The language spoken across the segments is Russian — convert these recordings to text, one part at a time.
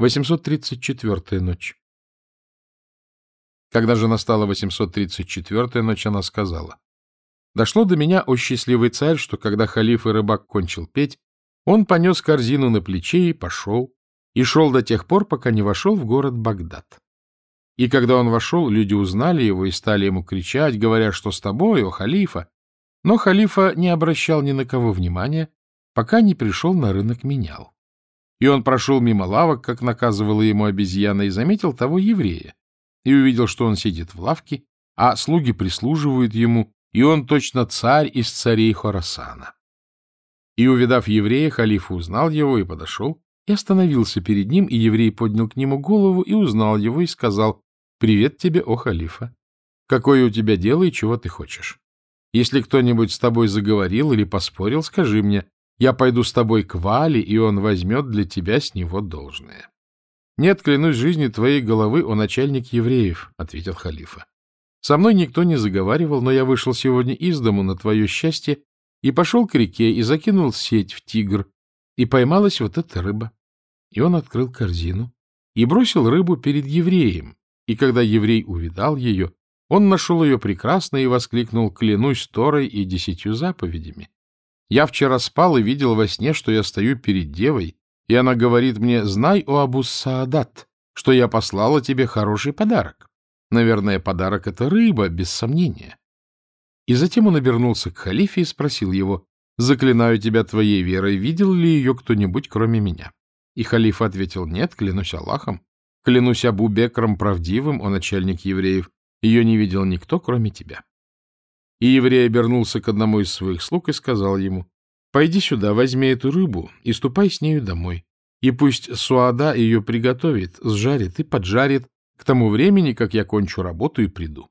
834-я ночь. Когда же настала 834-я ночь, она сказала, «Дошло до меня, о счастливый царь, что когда халиф и рыбак кончил петь, он понес корзину на плече и пошел, и шел до тех пор, пока не вошел в город Багдад. И когда он вошел, люди узнали его и стали ему кричать, говоря, что с тобой, о халифа. Но халифа не обращал ни на кого внимания, пока не пришел на рынок менял. И он прошел мимо лавок, как наказывала ему обезьяна, и заметил того еврея, и увидел, что он сидит в лавке, а слуги прислуживают ему, и он точно царь из царей Хорасана. И, увидав еврея, халиф узнал его и подошел, и остановился перед ним, и еврей поднял к нему голову и узнал его, и сказал, «Привет тебе, о халифа! Какое у тебя дело и чего ты хочешь? Если кто-нибудь с тобой заговорил или поспорил, скажи мне, я пойду с тобой к Вале, и он возьмет для тебя с него должное. — Нет, клянусь жизни твоей головы, о начальник евреев, — ответил халифа. — Со мной никто не заговаривал, но я вышел сегодня из дому на твое счастье и пошел к реке и закинул сеть в тигр, и поймалась вот эта рыба. И он открыл корзину и бросил рыбу перед евреем, и когда еврей увидал ее, он нашел ее прекрасно и воскликнул «Клянусь Торой и десятью заповедями». Я вчера спал и видел во сне, что я стою перед девой, и она говорит мне, знай, о Абу Саадат, что я послала тебе хороший подарок. Наверное, подарок — это рыба, без сомнения. И затем он обернулся к халифе и спросил его, заклинаю тебя твоей верой, видел ли ее кто-нибудь, кроме меня? И халиф ответил, нет, клянусь Аллахом, клянусь Абу Бекром правдивым, о начальник евреев, ее не видел никто, кроме тебя. И еврей обернулся к одному из своих слуг и сказал ему, «Пойди сюда, возьми эту рыбу и ступай с нею домой. И пусть Суада ее приготовит, сжарит и поджарит к тому времени, как я кончу работу и приду».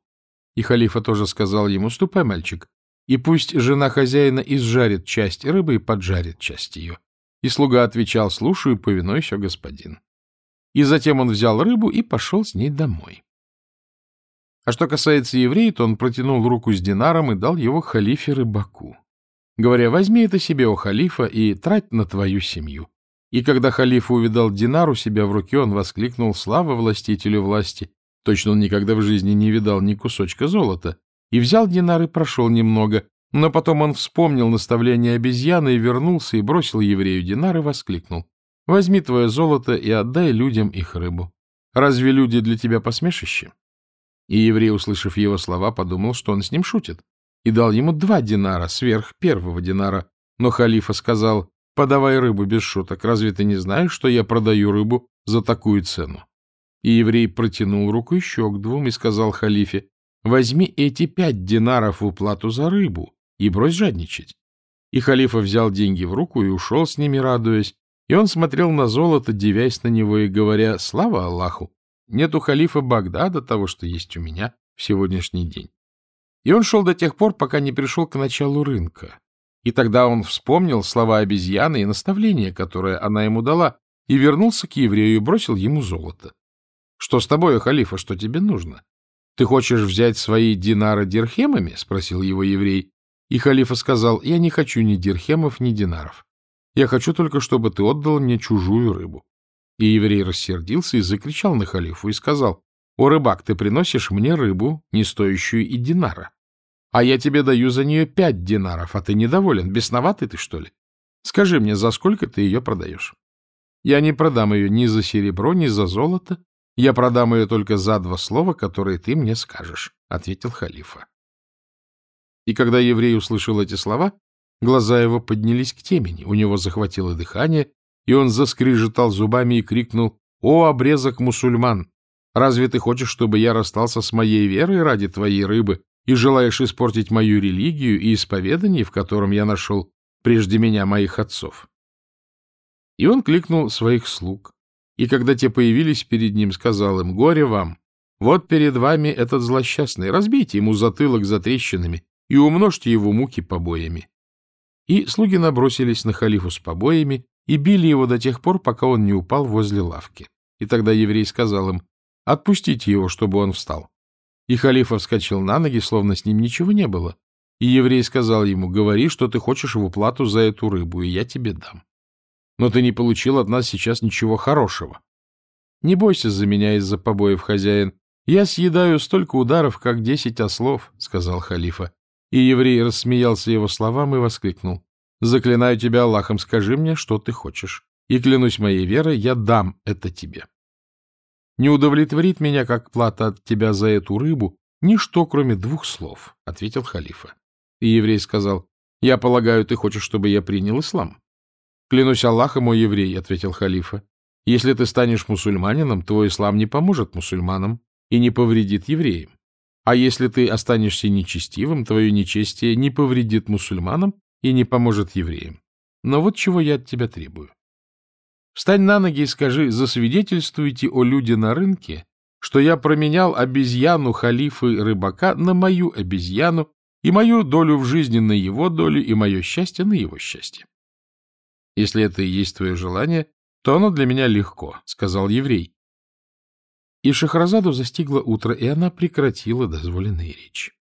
И халифа тоже сказал ему, «Ступай, мальчик, и пусть жена хозяина изжарит часть рыбы и поджарит часть ее». И слуга отвечал, «Слушаю, повинуйся, господин». И затем он взял рыбу и пошел с ней домой. А что касается еврея, то он протянул руку с динаром и дал его халифе рыбаку, говоря, возьми это себе, о халифа, и трать на твою семью. И когда халиф увидал динар у себя в руке, он воскликнул «Слава властителю власти!» Точно он никогда в жизни не видал ни кусочка золота. И взял динар и прошел немного, но потом он вспомнил наставление обезьяны и вернулся и бросил еврею динар и воскликнул «Возьми твое золото и отдай людям их рыбу. Разве люди для тебя посмешище?» И еврей, услышав его слова, подумал, что он с ним шутит, и дал ему два динара сверх первого динара. Но халифа сказал, подавай рыбу без шуток, разве ты не знаешь, что я продаю рыбу за такую цену? И еврей протянул руку еще к двум и сказал халифе, возьми эти пять динаров в уплату за рыбу и брось жадничать. И халифа взял деньги в руку и ушел с ними, радуясь, и он смотрел на золото, дивясь на него и говоря «Слава Аллаху!» Нет у халифа Багдада того, что есть у меня в сегодняшний день. И он шел до тех пор, пока не пришел к началу рынка. И тогда он вспомнил слова обезьяны и наставление, которое она ему дала, и вернулся к еврею и бросил ему золото. — Что с тобой, халифа, что тебе нужно? — Ты хочешь взять свои динары дирхемами? — спросил его еврей. И халифа сказал, — Я не хочу ни дирхемов, ни динаров. Я хочу только, чтобы ты отдал мне чужую рыбу. И еврей рассердился и закричал на халифу и сказал, «О, рыбак, ты приносишь мне рыбу, не стоящую и динара. А я тебе даю за нее пять динаров, а ты недоволен. Бесноватый ты, что ли? Скажи мне, за сколько ты ее продаешь? Я не продам ее ни за серебро, ни за золото. Я продам ее только за два слова, которые ты мне скажешь», — ответил халифа. И когда еврей услышал эти слова, глаза его поднялись к темени, у него захватило дыхание, и он заскрежетал зубами и крикнул «О, обрезок мусульман! Разве ты хочешь, чтобы я расстался с моей верой ради твоей рыбы и желаешь испортить мою религию и исповедание, в котором я нашел прежде меня моих отцов?» И он кликнул своих слуг, и когда те появились перед ним, сказал им «Горе вам! Вот перед вами этот злосчастный, разбейте ему затылок за трещинами и умножьте его муки побоями». И слуги набросились на халифу с побоями, и били его до тех пор, пока он не упал возле лавки. И тогда еврей сказал им, «Отпустите его, чтобы он встал». И халифа вскочил на ноги, словно с ним ничего не было. И еврей сказал ему, «Говори, что ты хочешь в уплату за эту рыбу, и я тебе дам. Но ты не получил от нас сейчас ничего хорошего. Не бойся за меня из-за побоев, хозяин. Я съедаю столько ударов, как десять ослов, — сказал халифа. И еврей рассмеялся его словам и воскликнул. — Заклинаю тебя Аллахом, скажи мне, что ты хочешь. И клянусь моей верой, я дам это тебе. Не удовлетворит меня, как плата от тебя за эту рыбу, ничто, кроме двух слов, — ответил халифа. И еврей сказал, — Я полагаю, ты хочешь, чтобы я принял ислам? — Клянусь Аллахом, мой еврей, — ответил халифа. — Если ты станешь мусульманином, твой ислам не поможет мусульманам и не повредит евреям. А если ты останешься нечестивым, твое нечестие не повредит мусульманам и не поможет евреям. Но вот чего я от тебя требую. Встань на ноги и скажи, засвидетельствуйте о люди на рынке, что я променял обезьяну халифы рыбака на мою обезьяну и мою долю в жизни на его долю и мое счастье на его счастье. Если это и есть твое желание, то оно для меня легко, — сказал еврей. И Шахразаду застигло утро, и она прекратила дозволенные речи.